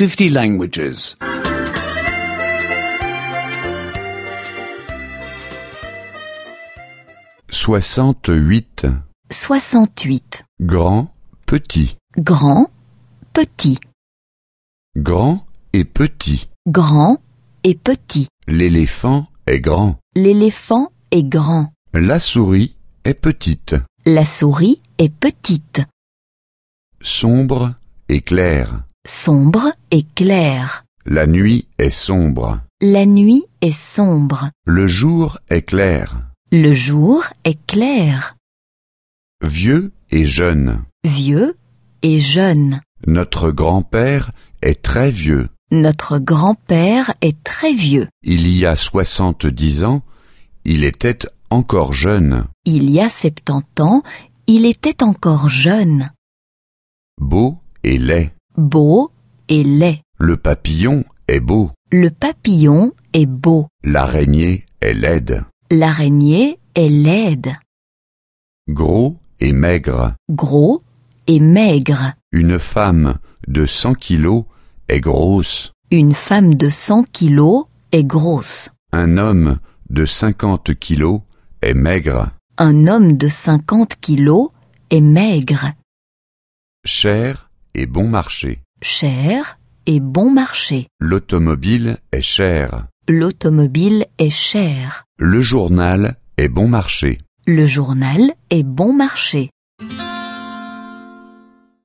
50 languages. 68. 68. Grand, petit. Grand, petit. Grand et petit. Grand et petit. L'éléphant est grand. L'éléphant est grand. La souris est petite. La souris est petite. Sombre et clair. Sombre et clair. La nuit est sombre. La nuit est sombre. Le jour est clair. Le jour est clair. Vieux et jeune. Vieux et jeune. Notre grand-père est très vieux. Notre grand-père est très vieux. Il y a soixante-dix ans, il était encore jeune. Il y a 70 ans, il était encore jeune. Beau et laid. Beau et laid. Le papillon est beau. Le papillon est beau. L'araignée est laide. L'araignée est laide. Gros et maigre. Gros et maigre. Une femme de 100 kilos est grosse. Une femme de 100 kilos est grosse. Un homme de 50 kilos est maigre. Un homme de 50 kilos est maigre. Cher et bon marché. Cher et bon marché. L'automobile est cher. L'automobile est cher. Le journal est bon marché. Le journal est bon marché.